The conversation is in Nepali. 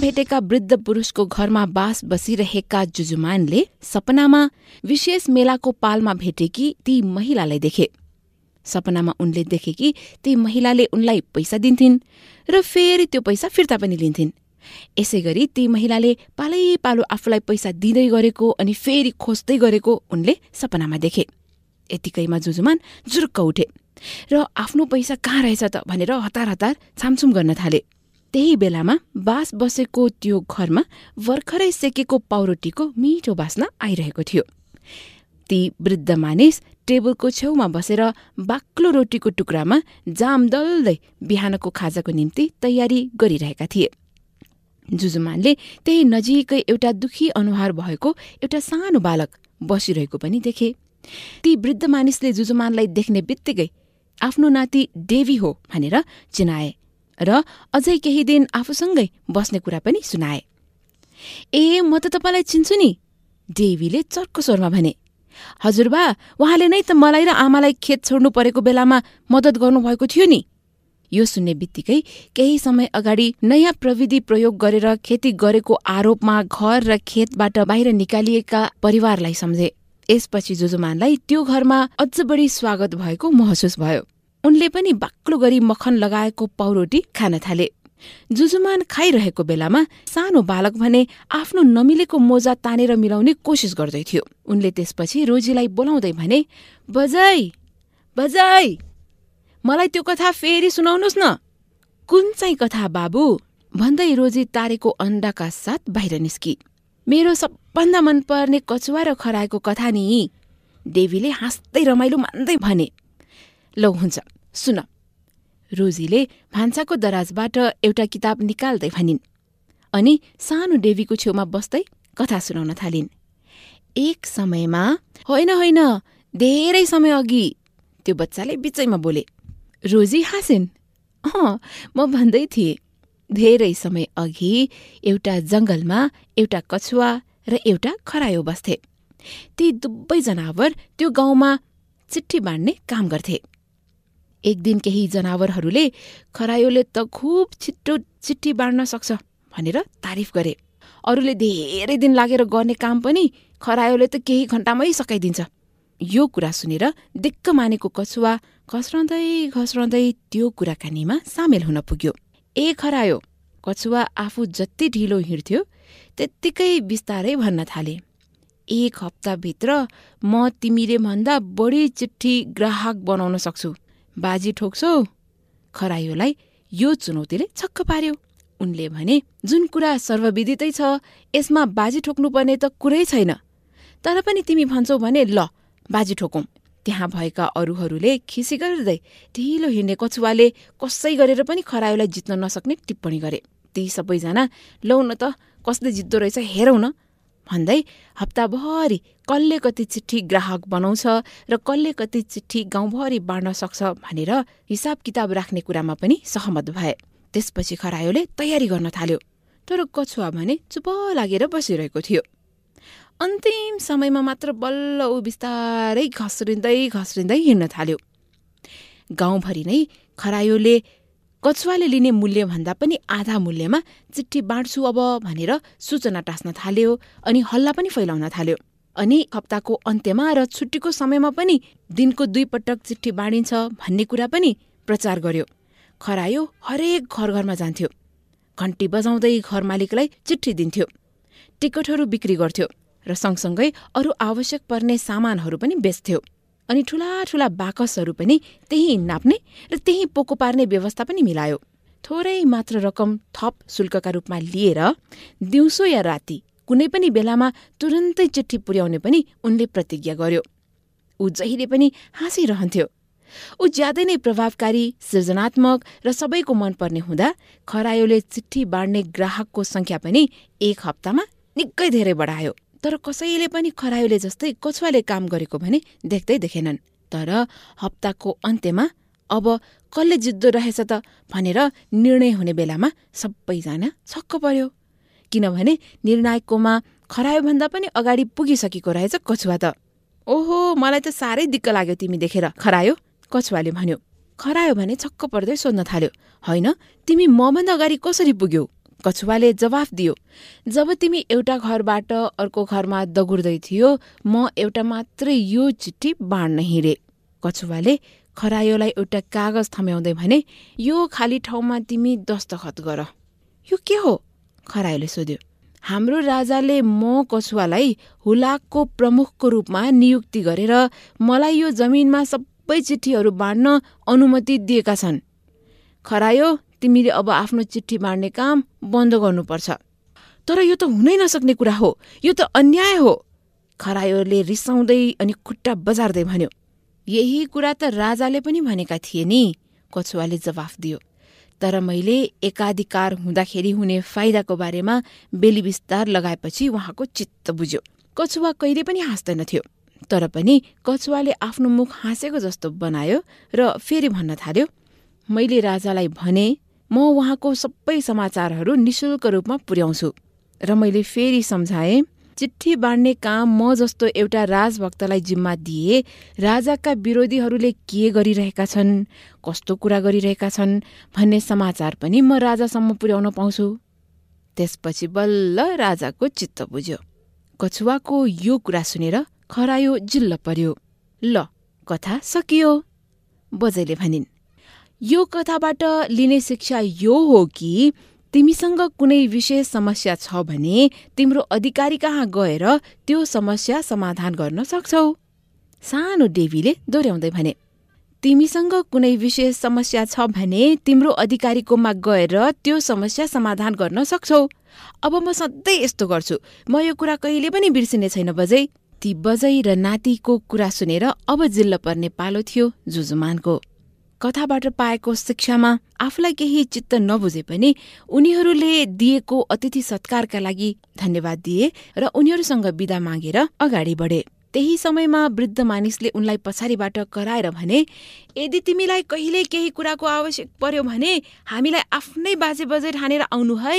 भेटेका वृद्ध पुरुषको घरमा बास बसिरहेका जुजुमानले सपनामा विशेष मेलाको पालमा भेटेकी ती महिलालाई देखे। सपनामा उनले देखे कि ती महिलाले उनलाई पैसा दिन्थिन् र फेरि त्यो पैसा फिर्ता पनि लिन्थिन्। यसै गरी ती महिलाले पालै पालो आफूलाई पैसा दिँदै गरेको अनि फेरि खोज्दै गरेको उनले सपनामा देखे। यतिकैमा जुजुमान जुरुक्क उठे र आफ्नो पैसा कहाँ रहेछ त भनेर हतार हतार छामछुम गर्न थाले। त्यही बेलामा बास बसेको त्यो घरमा भर्खरै सेकेको पाउरोटीको मिठो बास्ना आइरहेको थियो। ती वृद्ध मानिस टेबलको छेउमा बसेर बाक्लो रोटीको टुक्रामा जाम दल्दै बिहानको खाजाको निम्ति तयारी गरिरहेका थिए। जुजुमानले त्यही नजिकै एउटा दुखी अनुहार भएको एउटा सानो बालक बसिरहेको पनि देखे। ती वृद्ध मानिसले जुजुमानलाई देख्ने बित्तिकै आफ्नो नाति डेभी हो भनेर चिनाए। र अझै केही दिन आफूसँगै बस्ने कुरा पनि सुनाए। ए म त तपाईँलाई चिन्छु नि डेभीले चर्को स्वरमा भने। हजुरबा उहाँले नै त मलाई र आमालाई खेत छोड्नु परेको बेलामा मद्दत गर्नुभएको थियो नि। यो सुन्ने बित्तिकै केही समय अगाडि नयाँ प्रविधि प्रयोग गरेर खेती गरेको आरोपमा घर र खेतबाट बाहिर निकालिएका परिवारलाई सम्झे। यसपछि जुजुमानलाई त्यो घरमा अझ बढी स्वागत भएको महसुस भयो। उनले पनि बाक्लो गरी मखन लगाएको पाउरोटी खान थाले। जुजुमान खाइरहेको बेलामा सानो बालक भने आफ्नो नमिलेको मोजा तानेर मिलाउने कोसिस गर्दै थियो। उनले त्यसपछि रोजीलाई बोलाउँदै भने बजाई बजाई मलाई त्यो कथा फेरि सुनाउनुहोस् न। कुन चाहिँ कथा बाबु? भन्दै रोजी तारेको अन्डाका साथ बाहिर निस्की। मेरो सबभन्दा मनपर्ने कछुवा र खराएको कथा नि। देवीले हाँस्दै रमाइलो मान्दै भने। लौ हुन्छ। सुन। रोजीले भान्साको दराजबाट एउटा किताब निकाल्दै भनिन् अनि सानो देवीको छेउमा बस्दै कथा सुनाउन थालिन्। एक समयमा होइन होइन धेरै समय अघि त्यो बच्चाले बिचैमा बोले। रोजी हाँसिन् अँ म भन्दै थिएँ धेरै समय अघि एउटा जंगलमा एउटा कछुवा र एउटा खरायो बस्थे। ती दुवै जनावर त्यो गाउँमा चिठी बाँड्ने काम गर्थे। एक दिन केही जनावरहरूले खरायोले त खुब छिट्टो चिठी बाँड्न सक्छ भनेर तारिफ गरे। अरूले धेरै दिन लागेर गर्ने काम पनि खरायोले त केही घन्टामै सकाइदिन्छ। यो कुरा सुनेर दिक्क मानेको कछुवा घस्रँदै घस्रँदै त्यो कुराकानीमा सामेल हुन पुग्यो। ए खरायो कछुवा आफू जति ढिलो हिँड्थ्यो त्यत्तिकै बिस्तारै भन्न थाले। एक हप्ताभित्र म तिमीले भन्दा बढी चिठी ग्राहक बनाउन सक्छु। बाजी ठोक्छौ। खरायोलाई यो चुनौतीले छक्क पार्यो। उनले भने जुन कुरा सर्वविदितै छ यसमा बाजी ठोक्नुपर्ने त कुरै छैन। तर पनि तिमी भन्छौ भने ल बाजी ठोकौं। त्यहाँ भएका अरूहरूले खिसी गर्दै ढिलो हिँड्ने कछुवाले कसै गरेर पनि खरायोलाई जित्न नसक्ने टिप्पणी गरे। ती सबैजना लौ न त कसले जित्दो रहेछ हेरौँ न। भन्दै हप्ताभरि कसले कति चिठी ग्राहक बनाउँछ र कसले कति चिठी गाउँभरि बाँड्न सक्छ भनेर हिसाब किताब राख्ने कुरामा पनि सहमत भए। त्यसपछि खरायोले तयारी गर्न थाल्यो। तर कछुवा भने चुप लागेर बसिरहेको थियो। अन्तिम समयमा मात्र बल्ल ऊ बिस्तारै घस्रिँदै घस्रिँदै हिँड्न थाल्यो। गाउँभरि नै खरायोले कछुवाले लिने मूल्यभन्दा पनि आधा मूल्यमा चिठी बाँड्छु अब भनेर सूचना टाँस्न थाल्यो अनि हल्ला पनि फैलाउन थाल्यो। अनि हप्ताको अन्त्यमा र छुट्टीको समयमा पनि दिनको दुई पटक चिठी बाँडिन्छ भन्ने कुरा पनि प्रचार गर्यो। खरायो हरेक घर घरमा जान्थ्यो। घन्टी बजाउँदै घर मालिकलाई चिठी दिन्थ्यो। टिकटहरू बिक्री गर्थ्यो र सँगसँगै अरू आवश्यक पर्ने सामानहरू पनि बेच्थ्यो। अनि ठूला ठूला बाकसहरू पनि त्यही नाप्ने र त्यही पोको पार्ने व्यवस्था पनि मिलायो। थोरै मात्र रकम थप शुल्कका रूपमा लिएर दिउँसो या राति कुनै पनि बेलामा तुरन्तै चिठी पुर्याउने पनि उनले प्रतिज्ञा गर्यो। ऊ जहिले पनि हाँसिरहन्थ्यो। ऊ ज्यादै नै प्रभावकारी सृजनात्मक र सबैको मनपर्ने हुँदा खरायोले चिठी बाँड्ने ग्राहकको संख्या पनि एक हप्तामा निकै धेरै बढायो। तर कसैले पनि खरायोले जस्तै कछुवाले काम गरेको भने देख्दै देखेनन्। तर हप्ताको अन्त्यमा अब कसले जित्दो रहेछ त भनेर निर्णय हुने बेलामा सबैजना छक्क पर्यो। किनभने निर्णायककोमा खरायोभन्दा पनि अगाडि पुगिसकेको रहेछ कछुवा त। ओहो मलाई त साह्रै दिक्क लाग्यो तिमी देखेर। खरायो? कछुवाले भन्यो खरायो भने छक्क पर्दै सोध्न थाल्यो। होइन तिमी मभन्दा अगाडि कसरी पुग्यौ? कछुवाले जवाफ दियो जब तिमी एउटा घरबाट अर्को घरमा दगुर्दै थियो म एउटा मात्रै यो चिठी बाँड्न हिँडे। कछुवाले खरायोलाई एउटा कागज थम्याउँदै भने यो खाली ठाउँमा तिमी दस्तखत गर। यो के हो? खरायोले सोध्यो हाम्रो राजाले म कछुवालाई हुलाकको प्रमुखको रूपमा नियुक्ति गरेर मलाई यो जमिनमा सबै चिठीहरू बाँड्न अनुमति दिएका छन्। खरायो तिमीले अब आफ्नो चिठी बाँड्ने काम बन्द गर्नुपर्छ। तर यो त हुनै नसक्ने कुरा हो। यो त अन्याय हो। खरायोले रिसाउँदै अनि खुट्टा बजार्दै भन्यो यही कुरा त राजाले पनि भनेका थिए नि कछुवाले जवाफ दियो। तर मैले एकाधिकार हुँदाखेरि हुने फाइदाको बारेमा बेली विस्तार लगाएपछि उहाँको चित्त बुझ्यो। कछुवा कहिले पनि हाँस्दैनथ्यो तर पनि कछुवाले आफ्नो मुख हाँसेको जस्तो बनायो र फेरि भन्न थाल्यो मैले राजालाई भने म उहाँको सबै समाचारहरू निशुल्क रूपमा पुर्याउँछु। र मैले फेरि सम्झाएँ चिठी बाँड्ने काम म जस्तो एउटा राजभक्तलाई जिम्मा दिए राजाका विरोधीहरूले के गरिरहेका छन् कस्तो कुरा गरिरहेका छन् भन्ने समाचार पनि म राजासम्म पुर्याउन पाउँछु। त्यसपछि बल्ल राजाको चित्त बुझ्यो। कछुवाको यो कुरा सुनेर खरायो जिल्ल पर्यो। ल कथा सकियो बजैले भनिन्। यो कथाबाट लिने शिक्षा यो हो कि तिमीसँग कुनै विशेष समस्या छ भने तिम्रो अधिकारी कहाँ गएर त्यो समस्या समाधान गर्न सक्छौ? सानो डेभीले दोहोऱ्याउँदै भने तिमीसँग कुनै विशेष समस्या छ भने तिम्रो अधिकारीकोमा गएर त्यो समस्या समाधान गर्न सक्छौ। अब म सधैँ यस्तो गर्छु। म यो कुरा कहिले पनि बिर्सिने छैन बजै। ती बजै र नातिको कुरा सुनेर अब जिल्ल पर्ने पालो थियो जुजुमानको। कथाबाट पाएको शिक्षामा आफूलाई केही चित्त नबुझे पनि उनीहरूले दिएको अतिथि सत्कारका लागि धन्यवाद दिए र उनीहरूसँग विदा मागेर अगाडि बढे। त्यही समयमा वृद्ध मानिसले उनलाई पछाडिबाट कराएर भने यदि तिमीलाई कहिल्यै केही कुराको आवश्यक पर्यो भने हामीलाई आफ्नै बाजे बजेट हानेर आउनु है।